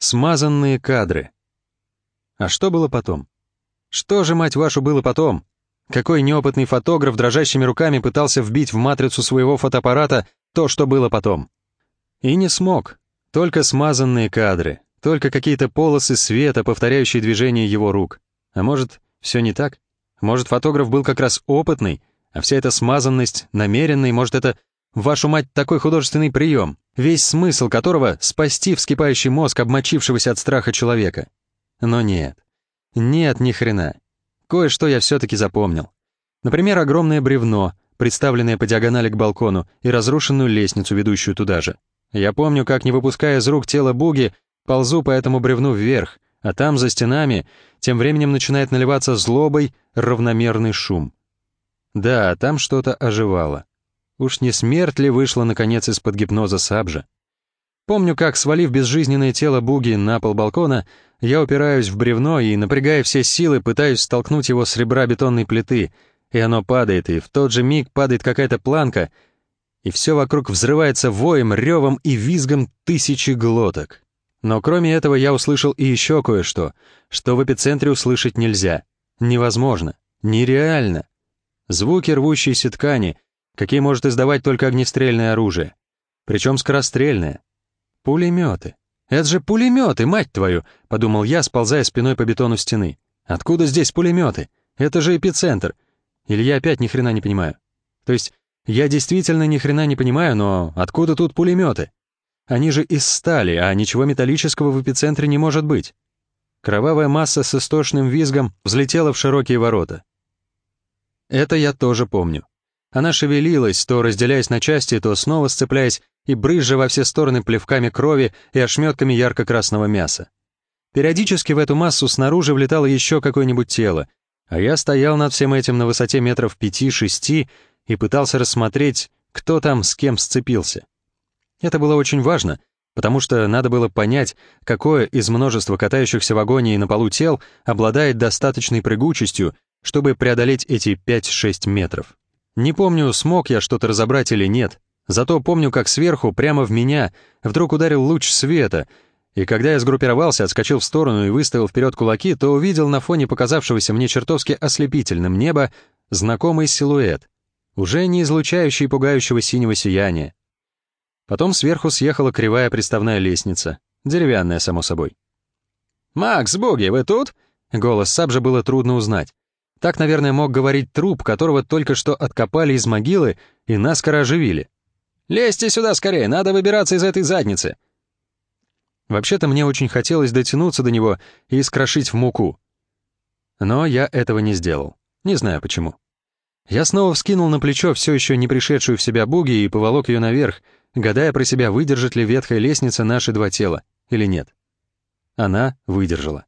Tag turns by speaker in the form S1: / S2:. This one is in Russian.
S1: Смазанные кадры. А что было потом? Что же, мать вашу, было потом? Какой неопытный фотограф дрожащими руками пытался вбить в матрицу своего фотоаппарата то, что было потом? И не смог. Только смазанные кадры, только какие-то полосы света, повторяющие движение его рук. А может, все не так? Может, фотограф был как раз опытный, а вся эта смазанность намеренной, может, это, вашу мать, такой художественный прием, весь смысл которого — спасти вскипающий мозг обмочившегося от страха человека. Но нет. Нет, ни хрена. Кое-что я все-таки запомнил. Например, огромное бревно, представленное по диагонали к балкону, и разрушенную лестницу, ведущую туда же. Я помню, как, не выпуская из рук тело Буги, ползу по этому бревну вверх, а там, за стенами, тем временем начинает наливаться злобой равномерный шум. Да, там что-то оживало. Уж не смерть ли вышла, наконец, из-под гипноза Сабжа? Помню, как, свалив безжизненное тело Буги на пол балкона, я упираюсь в бревно и, напрягая все силы, пытаюсь столкнуть его с ребра бетонной плиты, и оно падает, и в тот же миг падает какая-то планка, и все вокруг взрывается воем, ревом и визгом тысячи глоток. Но кроме этого я услышал и еще кое-что, что в эпицентре услышать нельзя. Невозможно. Нереально. Звуки рвущейся ткани, какие может издавать только огнестрельное оружие. Причем скорострельное. Пулеметы. «Это же пулеметы, мать твою!» — подумал я, сползая спиной по бетону стены. «Откуда здесь пулеметы? Это же эпицентр. Или я опять ни хрена не понимаю? То есть, я действительно ни хрена не понимаю, но откуда тут пулеметы? Они же из стали, а ничего металлического в эпицентре не может быть». Кровавая масса с истошным визгом взлетела в широкие ворота. Это я тоже помню. Она шевелилась, то разделяясь на части, то снова сцепляясь и брызжа во все стороны плевками крови и ошметками ярко-красного мяса. Периодически в эту массу снаружи влетало еще какое-нибудь тело, а я стоял над всем этим на высоте метров пяти-шести и пытался рассмотреть, кто там с кем сцепился. Это было очень важно, потому что надо было понять, какое из множества катающихся в агонии на полу тел обладает достаточной прыгучестью, чтобы преодолеть эти 5-6 метров. Не помню, смог я что-то разобрать или нет, Зато помню, как сверху, прямо в меня, вдруг ударил луч света, и когда я сгруппировался, отскочил в сторону и выставил вперед кулаки, то увидел на фоне показавшегося мне чертовски ослепительным неба знакомый силуэт, уже не излучающий пугающего синего сияния. Потом сверху съехала кривая приставная лестница, деревянная, само собой. «Макс, боги, вы тут?» Голос Сабжа было трудно узнать. Так, наверное, мог говорить труп, которого только что откопали из могилы и наскоро оживили. «Лезьте сюда скорее, надо выбираться из этой задницы!» Вообще-то мне очень хотелось дотянуться до него и искрошить в муку. Но я этого не сделал. Не знаю почему. Я снова вскинул на плечо все еще не пришедшую в себя буги и поволок ее наверх, гадая про себя, выдержит ли ветхая лестница наши два тела или нет. Она выдержала.